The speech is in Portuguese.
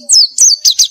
Jesus.